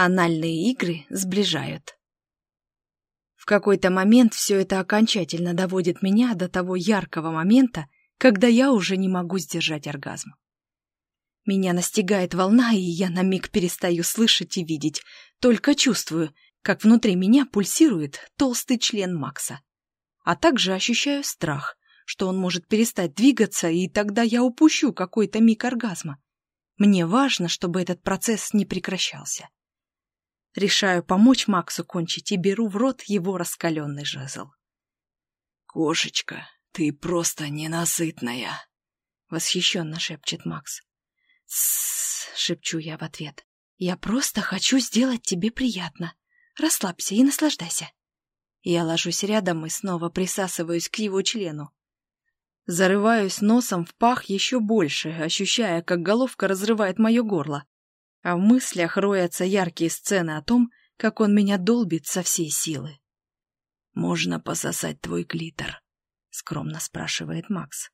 Анальные игры сближают. В какой-то момент все это окончательно доводит меня до того яркого момента, когда я уже не могу сдержать оргазм. Меня настигает волна, и я на миг перестаю слышать и видеть, только чувствую, как внутри меня пульсирует толстый член Макса. А также ощущаю страх, что он может перестать двигаться, и тогда я упущу какой-то миг оргазма. Мне важно, чтобы этот процесс не прекращался. Решаю помочь Максу кончить и беру в рот его раскаленный жезл. «Кошечка, ты просто ненасытная!» — восхищенно шепчет Макс. «Тссс!» — шепчу я в ответ. «Я просто хочу сделать тебе приятно. Расслабься и наслаждайся». Я ложусь рядом и снова присасываюсь к его члену. Зарываюсь носом в пах еще больше, ощущая, как головка разрывает мое горло а в мыслях роятся яркие сцены о том, как он меня долбит со всей силы. «Можно пососать твой клитор?» — скромно спрашивает Макс.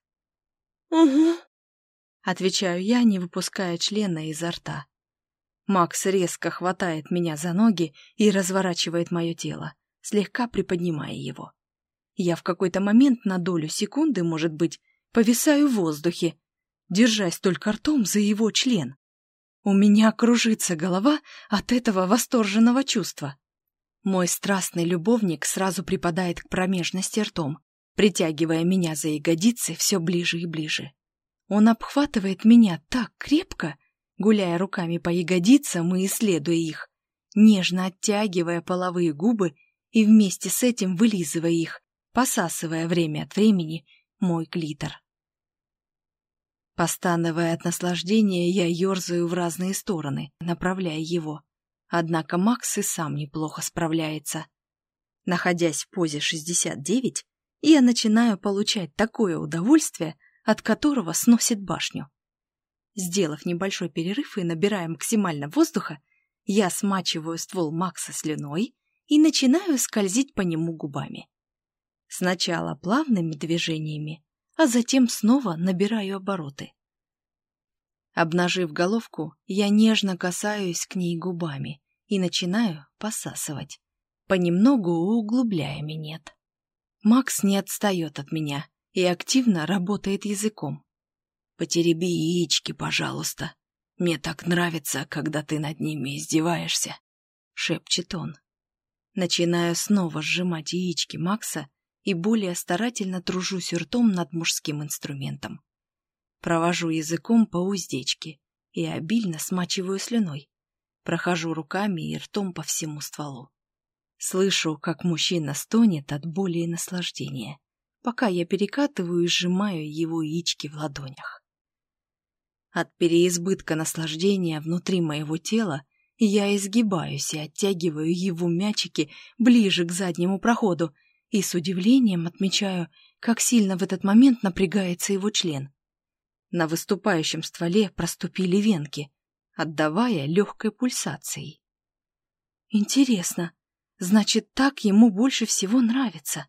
«Угу», — отвечаю я, не выпуская члена изо рта. Макс резко хватает меня за ноги и разворачивает мое тело, слегка приподнимая его. Я в какой-то момент на долю секунды, может быть, повисаю в воздухе, держась только ртом за его член. У меня кружится голова от этого восторженного чувства. Мой страстный любовник сразу припадает к промежности ртом, притягивая меня за ягодицы все ближе и ближе. Он обхватывает меня так крепко, гуляя руками по ягодицам и исследуя их, нежно оттягивая половые губы и вместе с этим вылизывая их, посасывая время от времени мой клитор. Постановая от наслаждения, я ерзаю в разные стороны, направляя его. Однако Макс и сам неплохо справляется. Находясь в позе 69, я начинаю получать такое удовольствие, от которого сносит башню. Сделав небольшой перерыв и набирая максимально воздуха, я смачиваю ствол Макса слюной и начинаю скользить по нему губами. Сначала плавными движениями, а затем снова набираю обороты. Обнажив головку, я нежно касаюсь к ней губами и начинаю посасывать, понемногу углубляя минет. Макс не отстает от меня и активно работает языком. «Потереби яички, пожалуйста. Мне так нравится, когда ты над ними издеваешься», — шепчет он. Начинаю снова сжимать яички Макса и более старательно тружусь ртом над мужским инструментом. Провожу языком по уздечке и обильно смачиваю слюной. Прохожу руками и ртом по всему стволу. Слышу, как мужчина стонет от боли и наслаждения, пока я перекатываю и сжимаю его яички в ладонях. От переизбытка наслаждения внутри моего тела я изгибаюсь и оттягиваю его мячики ближе к заднему проходу, и с удивлением отмечаю, как сильно в этот момент напрягается его член. На выступающем стволе проступили венки, отдавая легкой пульсацией. Интересно, значит, так ему больше всего нравится.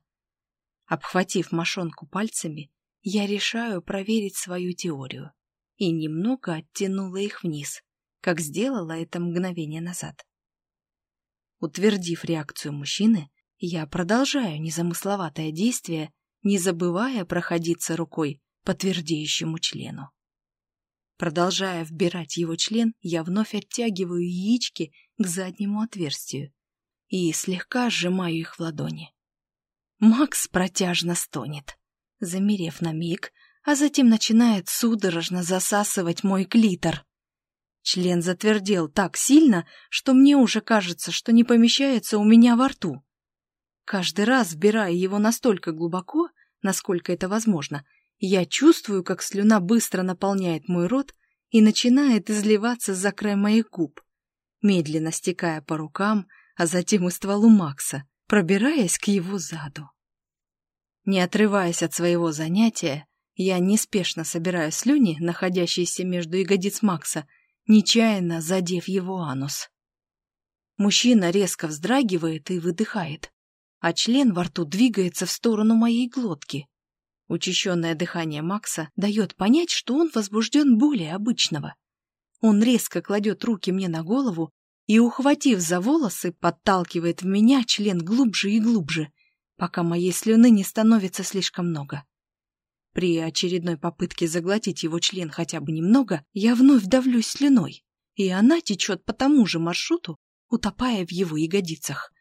Обхватив мошонку пальцами, я решаю проверить свою теорию и немного оттянула их вниз, как сделала это мгновение назад. Утвердив реакцию мужчины, я продолжаю незамысловатое действие, не забывая проходиться рукой по твердеющему члену. Продолжая вбирать его член, я вновь оттягиваю яички к заднему отверстию и слегка сжимаю их в ладони. Макс протяжно стонет, замерев на миг, а затем начинает судорожно засасывать мой клитор. Член затвердел так сильно, что мне уже кажется, что не помещается у меня во рту. Каждый раз, вбирая его настолько глубоко, насколько это возможно, я чувствую, как слюна быстро наполняет мой рот и начинает изливаться за край моих губ, медленно стекая по рукам, а затем и стволу Макса, пробираясь к его заду. Не отрываясь от своего занятия, я неспешно собираю слюни, находящиеся между ягодиц Макса, нечаянно задев его анус. Мужчина резко вздрагивает и выдыхает а член во рту двигается в сторону моей глотки. Учащенное дыхание Макса дает понять, что он возбужден более обычного. Он резко кладет руки мне на голову, и, ухватив за волосы, подталкивает в меня член глубже и глубже, пока моей слюны не становится слишком много. При очередной попытке заглотить его член хотя бы немного, я вновь давлюсь слюной, и она течет по тому же маршруту, утопая в его ягодицах.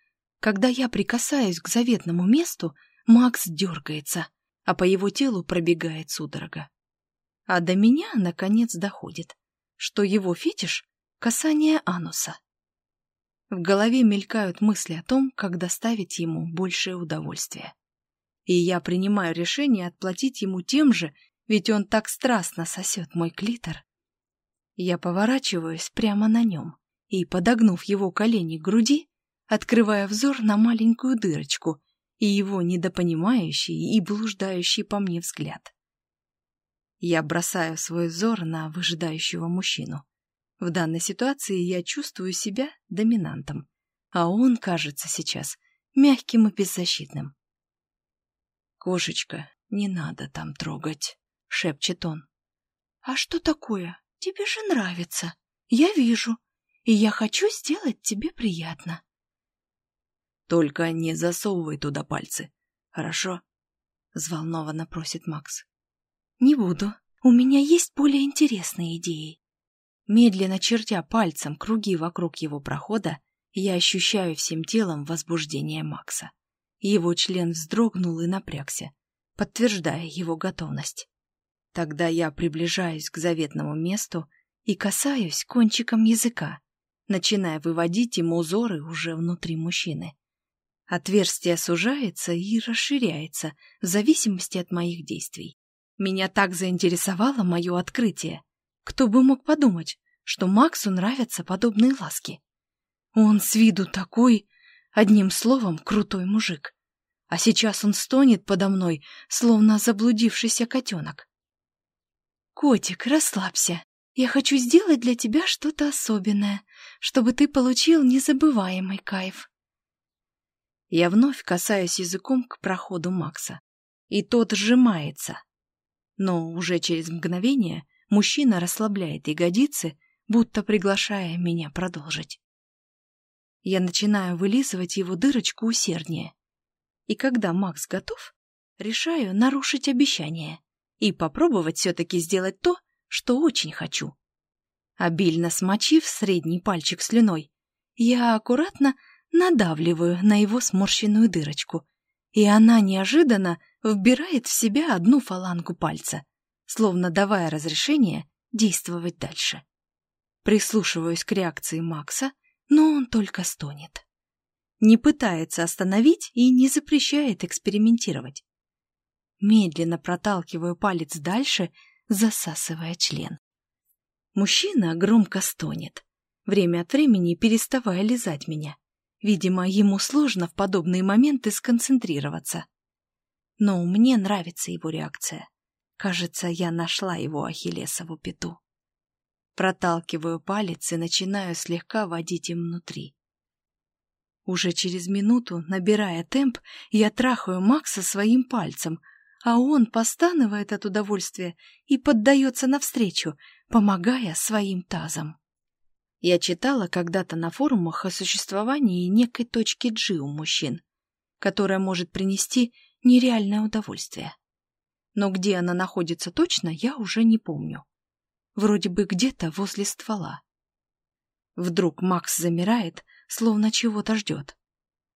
Когда я прикасаюсь к заветному месту, Макс дергается, а по его телу пробегает судорога. А до меня, наконец, доходит, что его фетиш — касание ануса. В голове мелькают мысли о том, как доставить ему большее удовольствие. И я принимаю решение отплатить ему тем же, ведь он так страстно сосет мой клитор. Я поворачиваюсь прямо на нем и, подогнув его колени к груди, открывая взор на маленькую дырочку и его недопонимающий и блуждающий по мне взгляд. Я бросаю свой взор на выжидающего мужчину. В данной ситуации я чувствую себя доминантом, а он кажется сейчас мягким и беззащитным. «Кошечка, не надо там трогать», — шепчет он. «А что такое? Тебе же нравится. Я вижу, и я хочу сделать тебе приятно». «Только не засовывай туда пальцы, хорошо?» — взволнованно просит Макс. «Не буду. У меня есть более интересные идеи». Медленно чертя пальцем круги вокруг его прохода, я ощущаю всем телом возбуждение Макса. Его член вздрогнул и напрягся, подтверждая его готовность. Тогда я приближаюсь к заветному месту и касаюсь кончиком языка, начиная выводить ему узоры уже внутри мужчины. Отверстие сужается и расширяется в зависимости от моих действий. Меня так заинтересовало мое открытие, кто бы мог подумать, что Максу нравятся подобные ласки? Он с виду такой, одним словом, крутой мужик. А сейчас он стонет подо мной, словно заблудившийся котенок. «Котик, расслабься. Я хочу сделать для тебя что-то особенное, чтобы ты получил незабываемый кайф». Я вновь касаюсь языком к проходу Макса, и тот сжимается. Но уже через мгновение Мужчина расслабляет ягодицы, будто приглашая меня продолжить. Я начинаю вылизывать его дырочку усерднее. И когда Макс готов, решаю нарушить обещание и попробовать все-таки сделать то, что очень хочу. Обильно смочив средний пальчик слюной, я аккуратно надавливаю на его сморщенную дырочку, и она неожиданно вбирает в себя одну фалангу пальца словно давая разрешение действовать дальше. Прислушиваюсь к реакции Макса, но он только стонет. Не пытается остановить и не запрещает экспериментировать. Медленно проталкиваю палец дальше, засасывая член. Мужчина громко стонет, время от времени переставая лизать меня. Видимо, ему сложно в подобные моменты сконцентрироваться. Но мне нравится его реакция. Кажется, я нашла его ахиллесову пяту. Проталкиваю палец и начинаю слегка водить им внутри. Уже через минуту, набирая темп, я трахаю Макса своим пальцем, а он постанывает от удовольствия и поддается навстречу, помогая своим тазом. Я читала когда-то на форумах о существовании некой точки G у мужчин, которая может принести нереальное удовольствие но где она находится точно, я уже не помню. Вроде бы где-то возле ствола. Вдруг Макс замирает, словно чего-то ждет.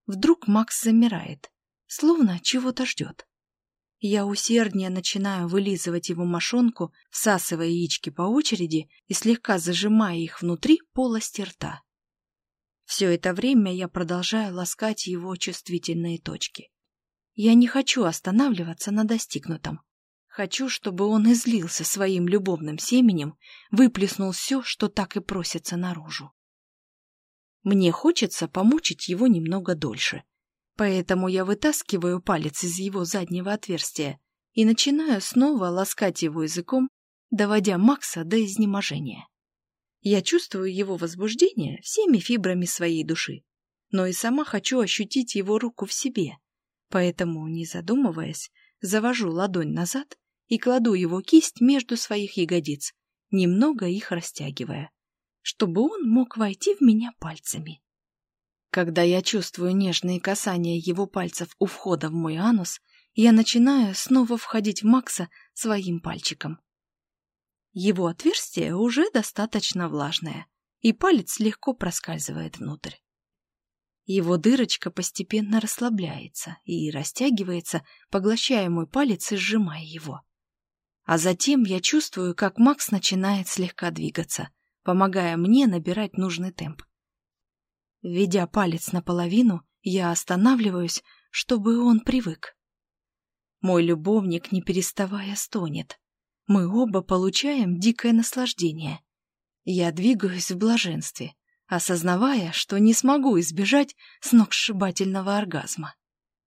Вдруг Макс замирает, словно чего-то ждет. Я усерднее начинаю вылизывать его мошонку, всасывая яички по очереди и слегка зажимая их внутри полости рта. Все это время я продолжаю ласкать его чувствительные точки. Я не хочу останавливаться на достигнутом. Хочу, чтобы он излился своим любовным семенем, выплеснул все, что так и просится наружу. Мне хочется помучить его немного дольше, поэтому я вытаскиваю палец из его заднего отверстия и начинаю снова ласкать его языком, доводя Макса до изнеможения. Я чувствую его возбуждение всеми фибрами своей души, но и сама хочу ощутить его руку в себе, поэтому, не задумываясь, завожу ладонь назад и кладу его кисть между своих ягодиц, немного их растягивая. чтобы он мог войти в меня пальцами. Когда я чувствую нежные касания его пальцев у входа в мой анус, я начинаю снова входить в Макса своим пальчиком. Его отверстие уже достаточно влажное, и палец легко проскальзывает внутрь. Его дырочка постепенно расслабляется и растягивается, поглощая мой палец и сжимая его. А затем я чувствую, как Макс начинает слегка двигаться, помогая мне набирать нужный темп. Введя палец наполовину, я останавливаюсь, чтобы он привык. Мой любовник, не переставая, стонет. Мы оба получаем дикое наслаждение. Я двигаюсь в блаженстве, осознавая, что не смогу избежать сногсшибательного оргазма.